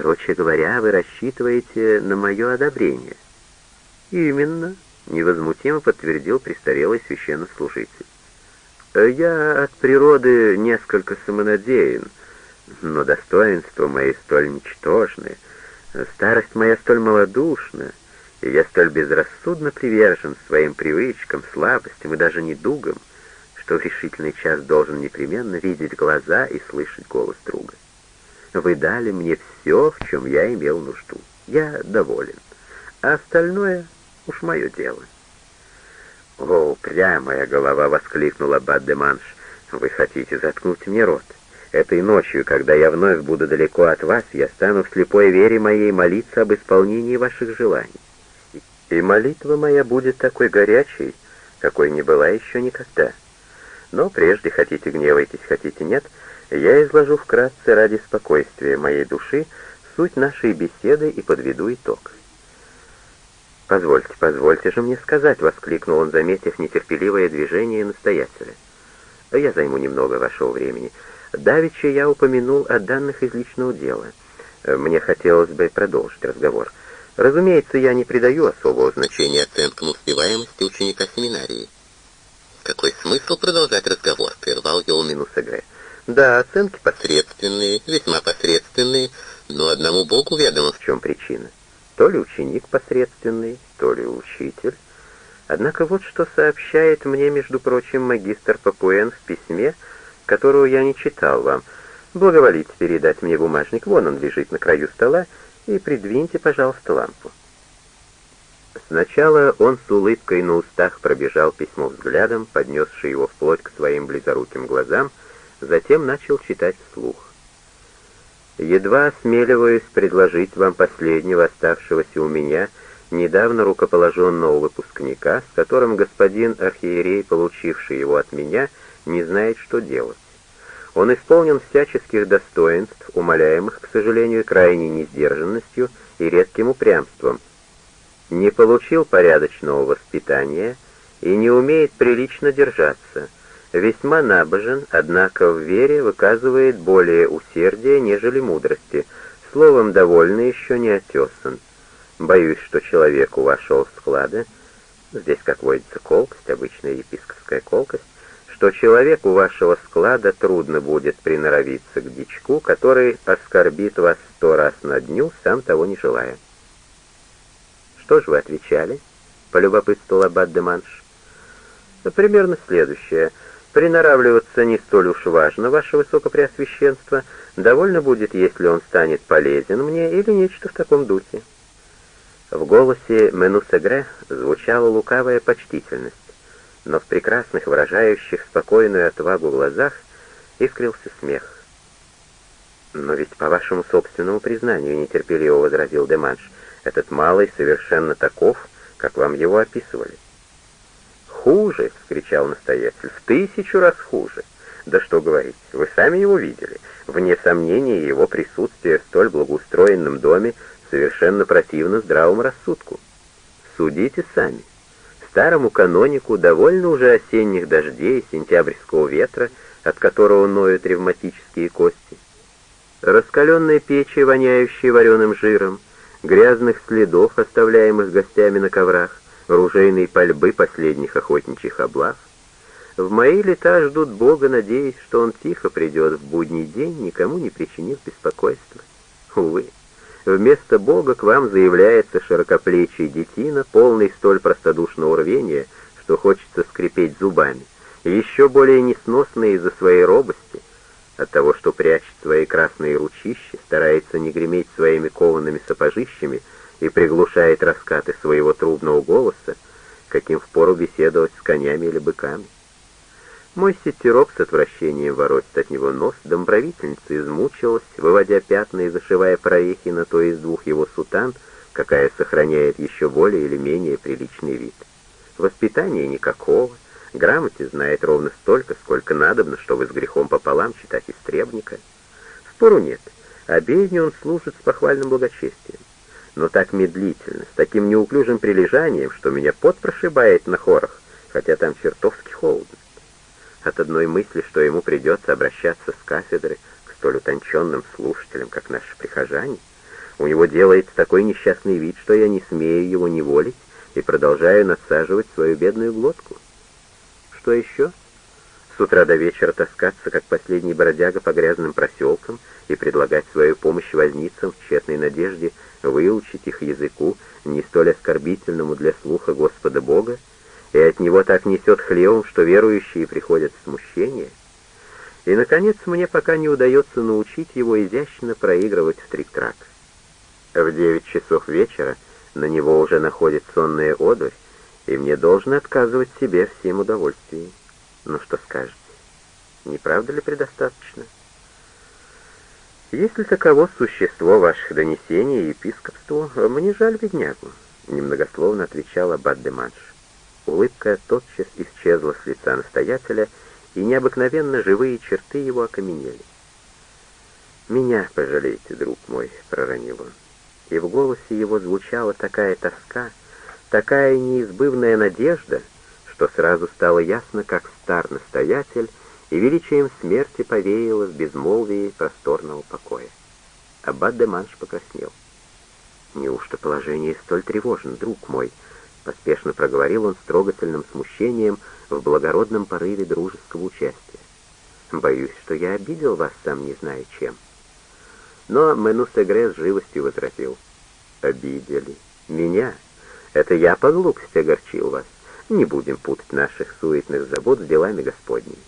Короче говоря, вы рассчитываете на мое одобрение. Именно, невозмутимо подтвердил престарелый священнослужитель. Я от природы несколько самонадеян, но достоинства мои столь ничтожны, старость моя столь малодушна, и я столь безрассудно привержен своим привычкам, слабостям и даже недугам, что в решительный час должен непременно видеть глаза и слышать голос друга. Вы дали мне все, в чем я имел нужду. Я доволен. А остальное уж мое дело. «О, упрямая голова!» — воскликнула Баддеманш. «Вы хотите заткнуть мне рот? Этой ночью, когда я вновь буду далеко от вас, я стану в слепой вере моей молиться об исполнении ваших желаний. И молитва моя будет такой горячей, какой не была еще никогда. Но прежде, хотите гневайтесь, хотите нет, я изложу вкратце ради спокойствия моей души суть нашей беседы и подведу итог. «Позвольте, позвольте же мне сказать», — воскликнул он, заметив нетерпеливое движение настоятеля. «Я займу немного вашего времени. Давеча я упомянул о данных из личного дела. Мне хотелось бы продолжить разговор. Разумеется, я не придаю особого значения оценкам успеваемости ученика семинарии». «Какой смысл продолжать разговор?» — прервал его Минусагре. «Да, оценки посредственные, весьма посредственные, но одному Богу ведомо, в чем причина. То ли ученик посредственный, то ли учитель. Однако вот что сообщает мне, между прочим, магистр Папуэн в письме, которого я не читал вам. Благоволите передать мне бумажник, вон он лежит на краю стола, и придвиньте, пожалуйста, лампу. Сначала он с улыбкой на устах пробежал письмо взглядом, поднесший его вплоть к своим близоруким глазам, затем начал читать вслух. Едва осмеливаюсь предложить вам последнего оставшегося у меня, недавно рукоположенного выпускника, с которым господин архиерей, получивший его от меня, не знает, что делать. Он исполнен всяческих достоинств, умоляемых, к сожалению, крайней несдержанностью и редким упрямством. Не получил порядочного воспитания и не умеет прилично держаться – весьма набожен, однако в вере выказывает более усердия, нежели мудрости, словом, довольно еще не отесан. Боюсь, что человеку вашего склада, здесь, как водится, колкость, обычная епископская колкость, что человеку вашего склада трудно будет приноровиться к дичку, который оскорбит вас сто раз на дню, сам того не желая. «Что же вы отвечали?» — полюбопытствовал Аббат де Манш. «Примерно следующее — Приноравливаться не столь уж важно, ваше высокопреосвященство. Довольно будет, если он станет полезен мне или нечто в таком духе». В голосе Менусегре звучала лукавая почтительность, но в прекрасных, выражающих спокойную отвагу глазах искрился смех. «Но ведь по вашему собственному признанию, — нетерпеливо возразил Деманш, — этот малый совершенно таков, как вам его описывали. «Хуже!» — вскричал настоятель. «В тысячу раз хуже! Да что говорить, вы сами его видели. Вне сомнения, его присутствие в столь благоустроенном доме совершенно противно здравому рассудку. Судите сами. Старому канонику довольно уже осенних дождей, сентябрьского ветра, от которого ноют ревматические кости. Раскаленной печи, воняющей вареным жиром, грязных следов, оставляемых гостями на коврах, ружейной пальбы последних охотничьих облав. В мои лета ждут Бога, надеясь, что Он тихо придет в будний день, никому не причинив беспокойства. Увы, вместо Бога к вам заявляется широкоплечий детина, полный столь простодушного рвения, что хочется скрипеть зубами, еще более несносный из-за своей робости, от того, что прячет свои красные ручища, старается не греметь своими коваными сапожищами, и приглушает раскаты своего трубного голоса, каким впору беседовать с конями или быками. Мой сетерок с отвращением воротит от него нос, домправительница измучилась, выводя пятна и зашивая прорехи на то из двух его сутан, какая сохраняет еще более или менее приличный вид. Воспитания никакого, грамоте знает ровно столько, сколько надобно, чтобы с грехом пополам читать истребника. Спору нет, обедню он служит с похвальным благочестием но так медлительно, с таким неуклюжим прилежанием, что меня пот прошибает на хорах, хотя там чертовски холодно. От одной мысли, что ему придется обращаться с кафедры к столь утонченным слушателям, как наши прихожане, У него делается такой несчастный вид, что я не смею его неволить и продолжаю надсаживать свою бедную глотку. Что еще? С утра до вечера таскаться, как последний бродяга по грязным проселкам, и предлагать свою помощь возницам в тщетной надежде выучить их языку, не столь оскорбительному для слуха Господа Бога, и от него так несет хлевом, что верующие приходят в смущение. И, наконец, мне пока не удается научить его изящно проигрывать в трик-трак. В девять часов вечера на него уже находит сонная одурь, и мне должно отказывать себе всем удовольствием. Ну что скажете, не правда ли предостаточно? Если таково существо ваших донесений епископству, мне жаль беднягу, немногословно отвечал аббат де Манш. Улыбка тотчас исчезла с лица настоятеля, и необыкновенно живые черты его окаменели. «Меня пожалейте, друг мой», — проронил он. И в голосе его звучала такая тоска, такая неизбывная надежда, что сразу стало ясно, как стар настоятель, и величием смерти повеяло в безмолвии просторного покоя. Аббат де Манш покраснел. «Неужто положение столь тревожно, друг мой?» — поспешно проговорил он с трогательным смущением в благородном порыве дружеского участия. «Боюсь, что я обидел вас, сам не знаю чем». Но Менусегре с живостью возразил. «Обидели. Меня? Это я по глупости огорчил вас. Не будем путать наших суетных забот с делами Господними.